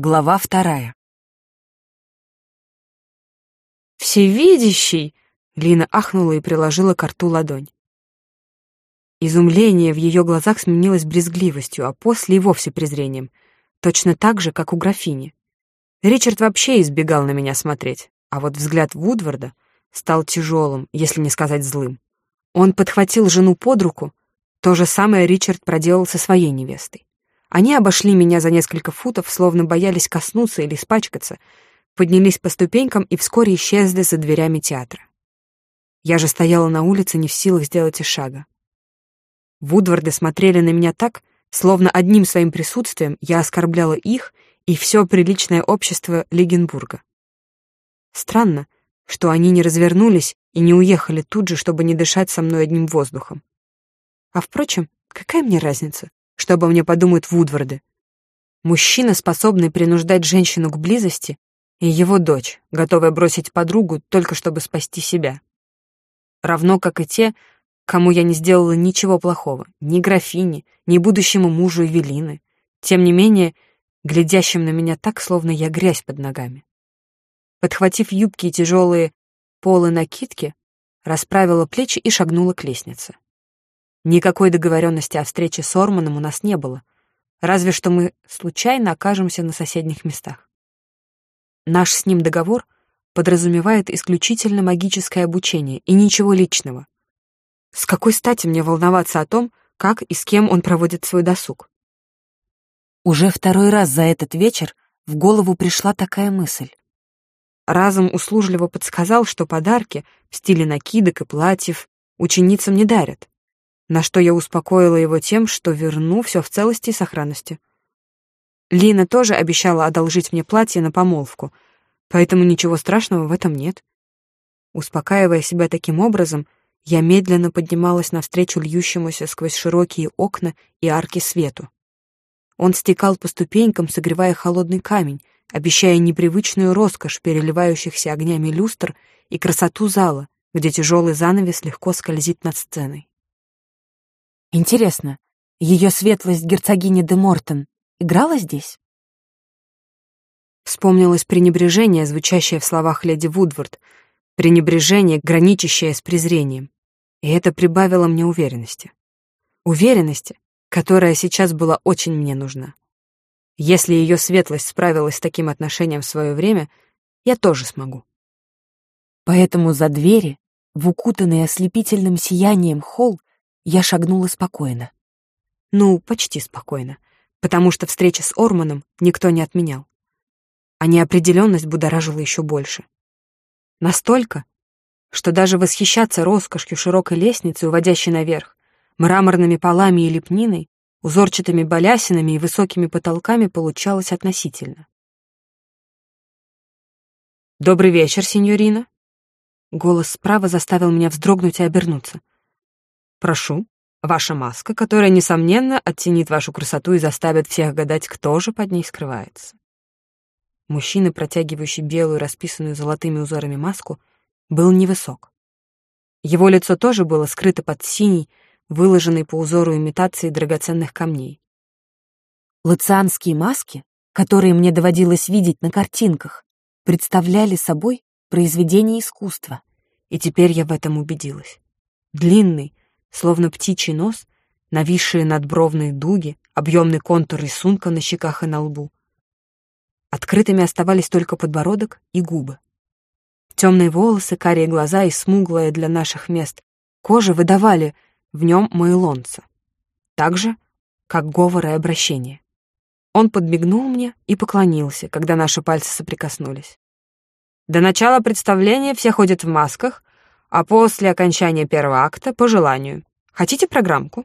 Глава вторая. «Всевидящий!» — Лина ахнула и приложила к рту ладонь. Изумление в ее глазах сменилось брезгливостью, а после и вовсе презрением. Точно так же, как у графини. Ричард вообще избегал на меня смотреть, а вот взгляд Вудварда стал тяжелым, если не сказать злым. Он подхватил жену под руку, то же самое Ричард проделал со своей невестой. Они обошли меня за несколько футов, словно боялись коснуться или испачкаться, поднялись по ступенькам и вскоре исчезли за дверями театра. Я же стояла на улице, не в силах сделать и шага. Вудварды смотрели на меня так, словно одним своим присутствием я оскорбляла их и все приличное общество Лигенбурга. Странно, что они не развернулись и не уехали тут же, чтобы не дышать со мной одним воздухом. А впрочем, какая мне разница, что обо мне подумают Вудварды? Мужчина, способный принуждать женщину к близости, и его дочь, готовая бросить подругу только чтобы спасти себя. Равно как и те, кому я не сделала ничего плохого, ни графине, ни будущему мужу Эвелины, тем не менее, глядящим на меня так, словно я грязь под ногами. Подхватив юбки и тяжелые полы накидки, расправила плечи и шагнула к лестнице. Никакой договоренности о встрече с Орманом у нас не было, разве что мы случайно окажемся на соседних местах. Наш с ним договор подразумевает исключительно магическое обучение и ничего личного. С какой стати мне волноваться о том, как и с кем он проводит свой досуг? Уже второй раз за этот вечер в голову пришла такая мысль. Разум услужливо подсказал, что подарки в стиле накидок и платьев ученицам не дарят, на что я успокоила его тем, что верну все в целости и сохранности. Лина тоже обещала одолжить мне платье на помолвку, поэтому ничего страшного в этом нет. Успокаивая себя таким образом, я медленно поднималась навстречу льющемуся сквозь широкие окна и арки свету. Он стекал по ступенькам, согревая холодный камень, обещая непривычную роскошь переливающихся огнями люстр и красоту зала, где тяжелый занавес легко скользит над сценой. Интересно, ее светлость герцогиня де Мортон играла здесь? Вспомнилось пренебрежение, звучащее в словах леди Вудвард, пренебрежение, граничащее с презрением. И это прибавило мне уверенности. Уверенности, которая сейчас была очень мне нужна. Если ее светлость справилась с таким отношением в свое время, я тоже смогу. Поэтому за двери, в укутанный ослепительным сиянием холл, я шагнула спокойно. Ну, почти спокойно потому что встречи с Орманом никто не отменял. А неопределенность будоражила еще больше. Настолько, что даже восхищаться роскошью широкой лестницы, уводящей наверх, мраморными полами и лепниной, узорчатыми балясинами и высокими потолками получалось относительно. «Добрый вечер, сеньорина!» Голос справа заставил меня вздрогнуть и обернуться. «Прошу», Ваша маска, которая, несомненно, оттенит вашу красоту и заставит всех гадать, кто же под ней скрывается. Мужчина, протягивающий белую, расписанную золотыми узорами маску, был невысок. Его лицо тоже было скрыто под синей, выложенной по узору имитации драгоценных камней. Лацианские маски, которые мне доводилось видеть на картинках, представляли собой произведение искусства, и теперь я в этом убедилась. Длинный, словно птичий нос, нависшие надбровные дуги, объемный контур рисунка на щеках и на лбу. Открытыми оставались только подбородок и губы. Темные волосы, карие глаза и смуглая для наших мест кожа выдавали в нем майлонца. Так же, как говор и обращение. Он подмигнул мне и поклонился, когда наши пальцы соприкоснулись. До начала представления все ходят в масках, а после окончания первого акта — по желанию. Хотите программку?»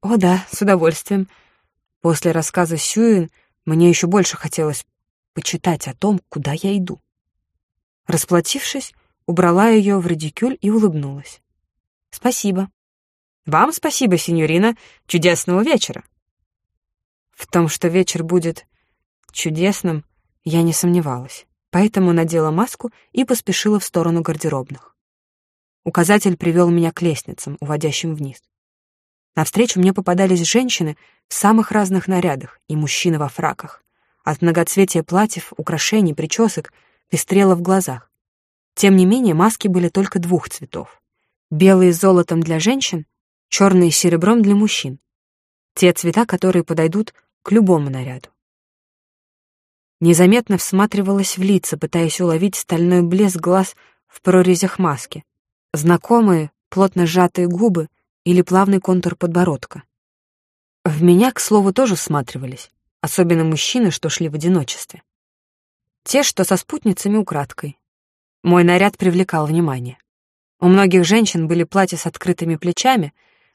«О да, с удовольствием». После рассказа Сюин мне еще больше хотелось почитать о том, куда я иду. Расплатившись, убрала ее в редикюль и улыбнулась. «Спасибо». «Вам спасибо, сеньорина. Чудесного вечера». В том, что вечер будет чудесным, я не сомневалась, поэтому надела маску и поспешила в сторону гардеробных. Указатель привел меня к лестницам, уводящим вниз. Навстречу мне попадались женщины в самых разных нарядах и мужчины во фраках, От многоцветия платьев, украшений, причесок пестрело в глазах. Тем не менее, маски были только двух цветов. Белые с золотом для женщин, черные с серебром для мужчин. Те цвета, которые подойдут к любому наряду. Незаметно всматривалась в лица, пытаясь уловить стальной блеск глаз в прорезях маски. Знакомые, плотно сжатые губы или плавный контур подбородка. В меня, к слову, тоже всматривались, особенно мужчины, что шли в одиночестве. Те, что со спутницами украдкой. Мой наряд привлекал внимание. У многих женщин были платья с открытыми плечами,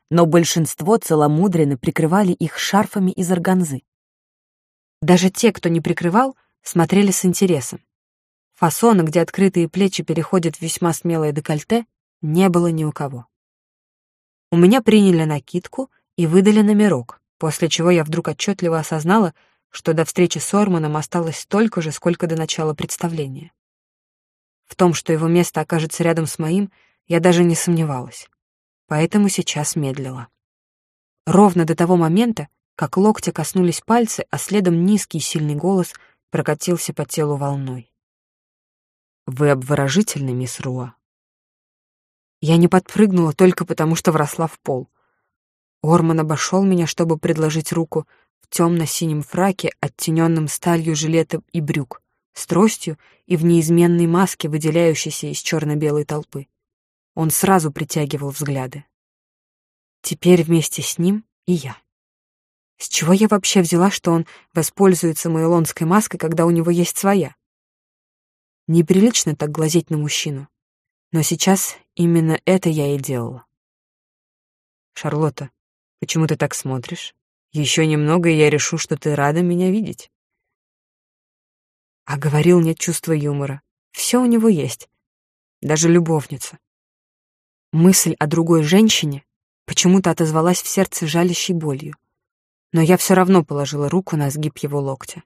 но большинство целомудренно прикрывали их шарфами из органзы. Даже те, кто не прикрывал, смотрели с интересом. Фасона, где открытые плечи переходят в весьма смелое декольте, не было ни у кого. У меня приняли накидку и выдали номерок, после чего я вдруг отчетливо осознала, что до встречи с Орманом осталось столько же, сколько до начала представления. В том, что его место окажется рядом с моим, я даже не сомневалась. Поэтому сейчас медлила. Ровно до того момента, как локтя коснулись пальцы, а следом низкий сильный голос прокатился по телу волной. «Вы обворожительны, мисс Руа». Я не подпрыгнула только потому, что вросла в пол. Орман обошел меня, чтобы предложить руку в темно-синем фраке, оттененном сталью жилета и брюк, с тростью и в неизменной маске, выделяющейся из черно-белой толпы. Он сразу притягивал взгляды. Теперь вместе с ним и я. С чего я вообще взяла, что он воспользуется майлонской маской, когда у него есть своя? Неприлично так глазеть на мужчину. Но сейчас именно это я и делала. «Шарлотта, почему ты так смотришь? Еще немного, и я решу, что ты рада меня видеть». А говорил, нет чувства юмора. Все у него есть. Даже любовница. Мысль о другой женщине почему-то отозвалась в сердце жалящей болью но я все равно положила руку на сгиб его локтя.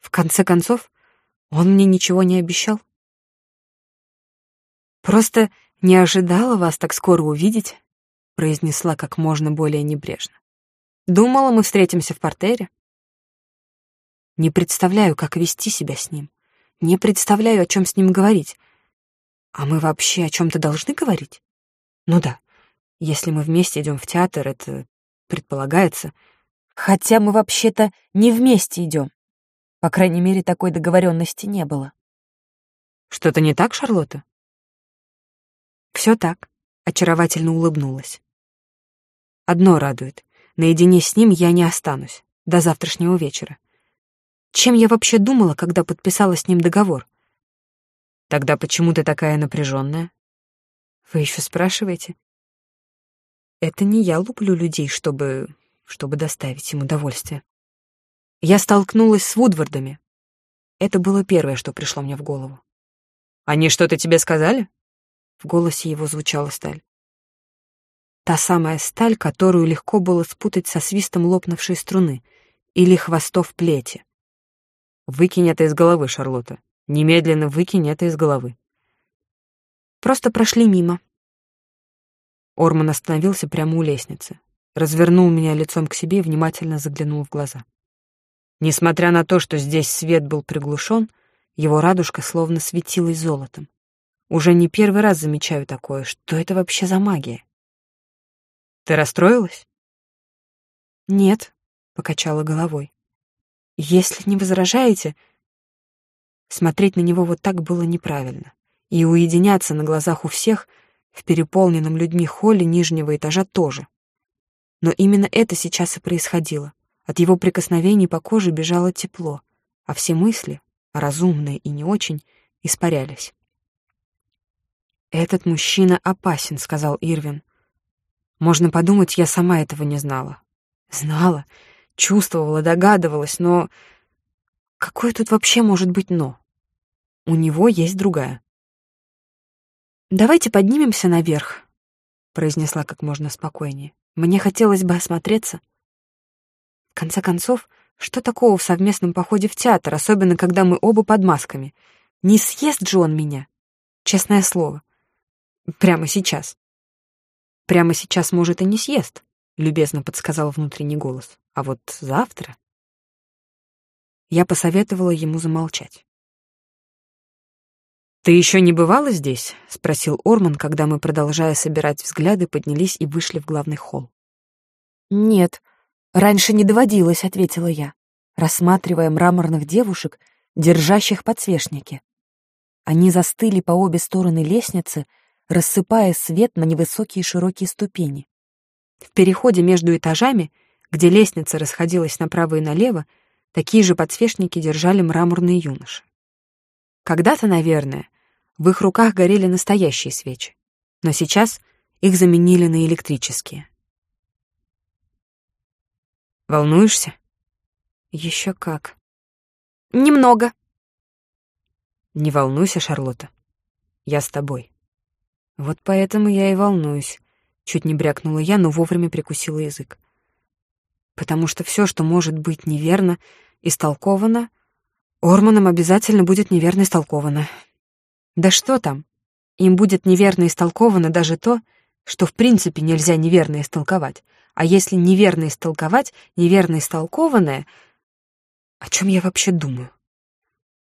В конце концов, он мне ничего не обещал. «Просто не ожидала вас так скоро увидеть», — произнесла как можно более небрежно. «Думала, мы встретимся в портере». Не представляю, как вести себя с ним. Не представляю, о чем с ним говорить. А мы вообще о чем-то должны говорить? Ну да, если мы вместе идем в театр, это предполагается. Хотя мы вообще-то не вместе идем. По крайней мере, такой договоренности не было. Что-то не так, Шарлотта? Все так, очаровательно улыбнулась. Одно радует. Наедине с ним я не останусь. До завтрашнего вечера. Чем я вообще думала, когда подписала с ним договор? Тогда почему ты такая напряженная? Вы еще спрашиваете? Это не я луплю людей, чтобы... чтобы доставить им удовольствие. Я столкнулась с Вудвардами. Это было первое, что пришло мне в голову. «Они что-то тебе сказали?» В голосе его звучала сталь. Та самая сталь, которую легко было спутать со свистом лопнувшей струны или хвостов плети. «Выкинь это из головы, Шарлотта. Немедленно выкинь это из головы». Просто прошли мимо, Орман остановился прямо у лестницы, развернул меня лицом к себе и внимательно заглянул в глаза. Несмотря на то, что здесь свет был приглушен, его радужка словно светилась золотом. Уже не первый раз замечаю такое. Что это вообще за магия? Ты расстроилась? Нет, покачала головой. Если не возражаете, смотреть на него вот так было неправильно. И уединяться на глазах у всех — в переполненном людьми холле нижнего этажа тоже. Но именно это сейчас и происходило. От его прикосновений по коже бежало тепло, а все мысли, разумные и не очень, испарялись. «Этот мужчина опасен», — сказал Ирвин. «Можно подумать, я сама этого не знала. Знала, чувствовала, догадывалась, но... Какое тут вообще может быть «но»? У него есть другая. «Давайте поднимемся наверх», — произнесла как можно спокойнее. «Мне хотелось бы осмотреться». В конце концов, что такого в совместном походе в театр, особенно когда мы оба под масками? Не съест же он меня, честное слово. Прямо сейчас. Прямо сейчас, может, и не съест, — любезно подсказал внутренний голос. А вот завтра... Я посоветовала ему замолчать. «Ты еще не бывала здесь?» — спросил Орман, когда мы, продолжая собирать взгляды, поднялись и вышли в главный холл. «Нет, раньше не доводилось», — ответила я, рассматривая мраморных девушек, держащих подсвечники. Они застыли по обе стороны лестницы, рассыпая свет на невысокие широкие ступени. В переходе между этажами, где лестница расходилась направо и налево, такие же подсвечники держали мраморные юноши. Когда-то, наверное, в их руках горели настоящие свечи, но сейчас их заменили на электрические. «Волнуешься?» «Еще как». «Немного». «Не волнуйся, Шарлотта. Я с тобой». «Вот поэтому я и волнуюсь», — чуть не брякнула я, но вовремя прикусила язык. «Потому что все, что может быть неверно, истолковано, Орманом обязательно будет неверно истолковано. Да что там? Им будет неверно истолковано даже то, что в принципе нельзя неверно истолковать. А если неверно истолковать, неверно истолкованное... О чем я вообще думаю?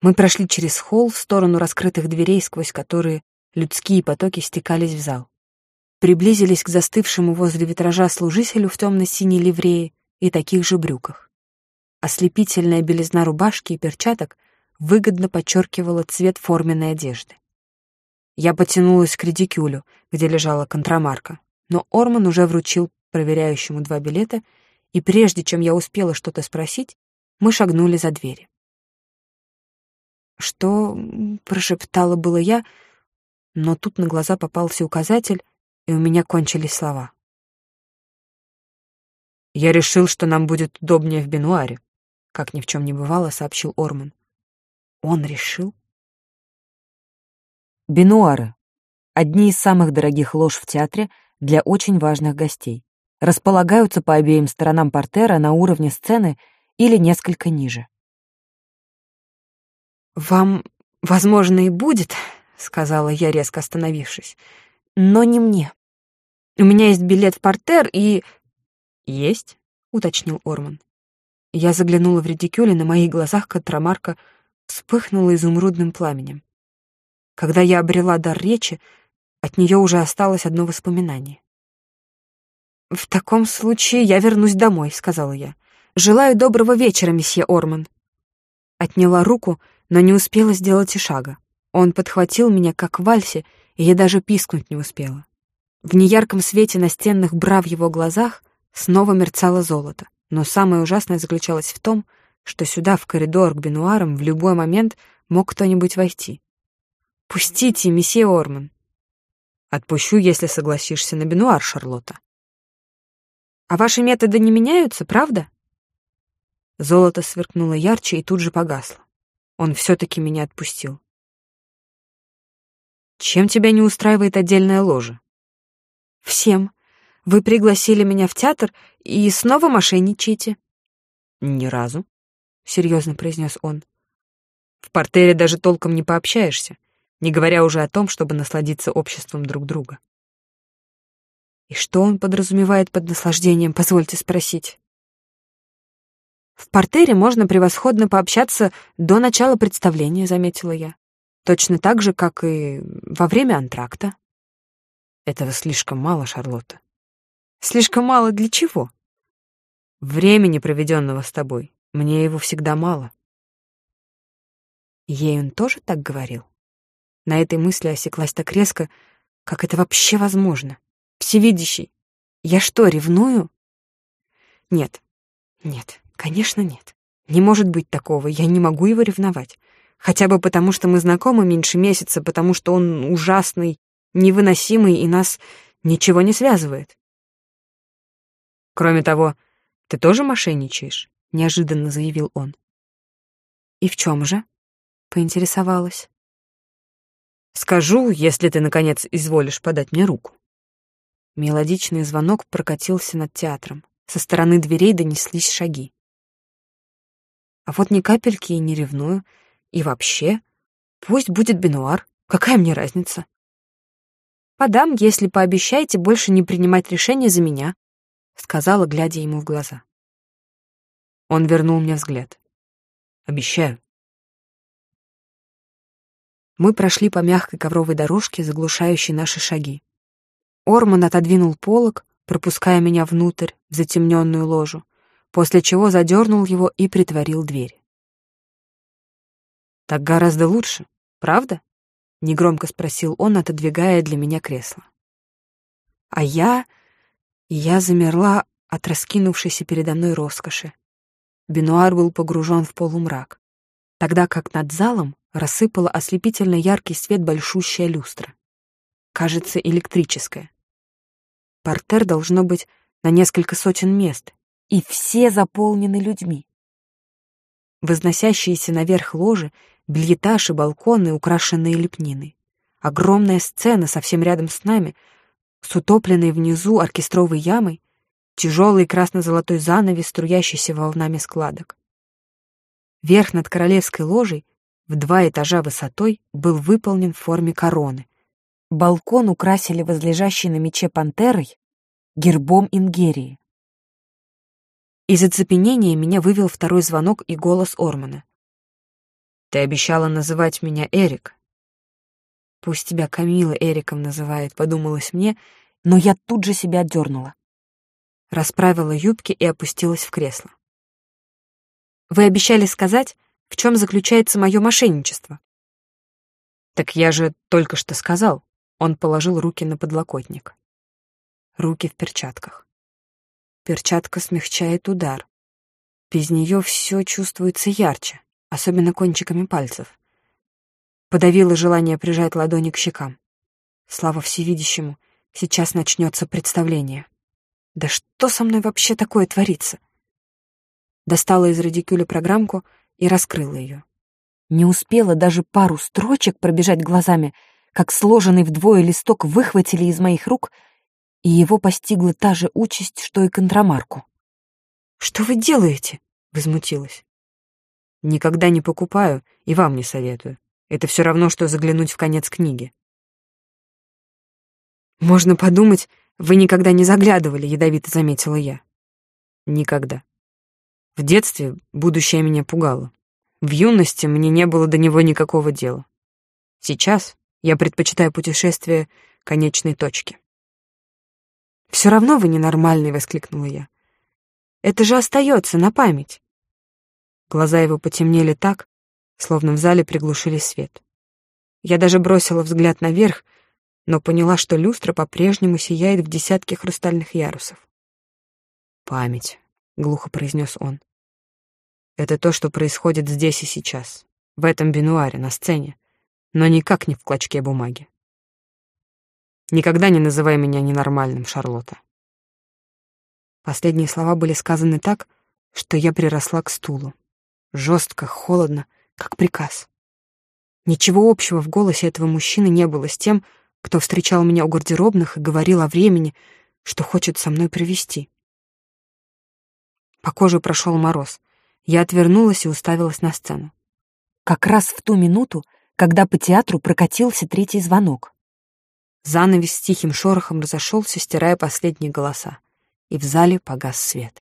Мы прошли через холл в сторону раскрытых дверей, сквозь которые людские потоки стекались в зал. Приблизились к застывшему возле витража служителю в темно-синей ливрее и таких же брюках. Ослепительная белизна рубашки и перчаток выгодно подчеркивала цвет форменной одежды. Я потянулась к редикюлю, где лежала контрамарка, но Орман уже вручил проверяющему два билета, и прежде чем я успела что-то спросить, мы шагнули за двери. «Что?» — прошептала было я, но тут на глаза попался указатель, и у меня кончились слова. «Я решил, что нам будет удобнее в Бенуаре», — как ни в чем не бывало, сообщил Орман. Он решил? Бенуары. Одни из самых дорогих лож в театре для очень важных гостей. Располагаются по обеим сторонам портера на уровне сцены или несколько ниже. «Вам, возможно, и будет», — сказала я, резко остановившись. «Но не мне. У меня есть билет в портер и...» «Есть?» — уточнил Орман. Я заглянула в редикюль, и на моих глазах Катрамарка вспыхнула изумрудным пламенем. Когда я обрела дар речи, от нее уже осталось одно воспоминание. «В таком случае я вернусь домой», — сказала я. «Желаю доброго вечера, месье Орман». Отняла руку, но не успела сделать и шага. Он подхватил меня, как в вальсе, и я даже пискнуть не успела. В неярком свете настенных бра в его глазах снова мерцало золото, но самое ужасное заключалось в том, что сюда, в коридор к бенуарам, в любой момент мог кто-нибудь войти. «Пустите, месье Орман!» «Отпущу, если согласишься на бенуар, Шарлотта». «А ваши методы не меняются, правда?» Золото сверкнуло ярче и тут же погасло. Он все-таки меня отпустил. «Чем тебя не устраивает отдельная ложа?» «Всем. Вы пригласили меня в театр и снова мошенничаете». «Ни разу», — серьезно произнес он. «В портере даже толком не пообщаешься, не говоря уже о том, чтобы насладиться обществом друг друга». «И что он подразумевает под наслаждением, позвольте спросить?» «В портере можно превосходно пообщаться до начала представления», — заметила я. «Точно так же, как и во время антракта». «Этого слишком мало, Шарлотта». «Слишком мало для чего?» «Времени, проведенного с тобой. Мне его всегда мало. Ей он тоже так говорил? На этой мысли осеклась так резко, как это вообще возможно. Всевидящий. Я что, ревную? Нет, нет, конечно нет. Не может быть такого, я не могу его ревновать. Хотя бы потому, что мы знакомы меньше месяца, потому что он ужасный, невыносимый, и нас ничего не связывает. Кроме того, ты тоже мошенничаешь? неожиданно заявил он. «И в чем же?» — поинтересовалась. «Скажу, если ты, наконец, изволишь подать мне руку». Мелодичный звонок прокатился над театром. Со стороны дверей донеслись шаги. А вот ни капельки и не ревную. И вообще, пусть будет Бенуар. Какая мне разница? «Подам, если пообещаете больше не принимать решения за меня», — сказала, глядя ему в глаза. Он вернул мне взгляд. Обещаю. Мы прошли по мягкой ковровой дорожке, заглушающей наши шаги. Орман отодвинул полог, пропуская меня внутрь, в затемненную ложу, после чего задернул его и притворил дверь. «Так гораздо лучше, правда?» — негромко спросил он, отодвигая для меня кресло. А я... я замерла от раскинувшейся передо мной роскоши. Бенуар был погружен в полумрак, тогда как над залом рассыпала ослепительно яркий свет большущая люстра. Кажется, электрическая. Портер должно быть на несколько сотен мест, и все заполнены людьми. Возносящиеся наверх ложи, бельетаж и балконы, украшенные лепниной. Огромная сцена совсем рядом с нами, с утопленной внизу оркестровой ямой, тяжелый красно-золотой занавес, струящийся волнами складок. Верх над королевской ложей в два этажа высотой был выполнен в форме короны. Балкон украсили возлежащей на мече пантерой гербом Ингерии. Из оцепенения меня вывел второй звонок и голос Ормана. «Ты обещала называть меня Эрик». «Пусть тебя Камила Эриком называет», — подумалось мне, но я тут же себя отдернула. Расправила юбки и опустилась в кресло. «Вы обещали сказать, в чем заключается мое мошенничество?» «Так я же только что сказал». Он положил руки на подлокотник. Руки в перчатках. Перчатка смягчает удар. Без нее все чувствуется ярче, особенно кончиками пальцев. Подавила желание прижать ладони к щекам. Слава всевидящему, сейчас начнется представление. Да что со мной вообще такое творится? Достала из радикюля программку и раскрыла ее. Не успела даже пару строчек пробежать глазами, как сложенный вдвое листок выхватили из моих рук — и его постигла та же участь, что и контрамарку. «Что вы делаете?» — возмутилась. «Никогда не покупаю и вам не советую. Это все равно, что заглянуть в конец книги». «Можно подумать, вы никогда не заглядывали», — ядовито заметила я. «Никогда. В детстве будущее меня пугало. В юности мне не было до него никакого дела. Сейчас я предпочитаю путешествие конечной точки. «Все равно вы ненормальный!» — воскликнула я. «Это же остается на память!» Глаза его потемнели так, словно в зале приглушили свет. Я даже бросила взгляд наверх, но поняла, что люстра по-прежнему сияет в десятке хрустальных ярусов. «Память», — глухо произнес он. «Это то, что происходит здесь и сейчас, в этом бинуаре, на сцене, но никак не в клочке бумаги. Никогда не называй меня ненормальным, Шарлотта. Последние слова были сказаны так, что я приросла к стулу. Жестко, холодно, как приказ. Ничего общего в голосе этого мужчины не было с тем, кто встречал меня у гардеробных и говорил о времени, что хочет со мной провести. По коже прошел мороз. Я отвернулась и уставилась на сцену. Как раз в ту минуту, когда по театру прокатился третий звонок. Занавес с тихим шорохом разошелся, стирая последние голоса, и в зале погас свет.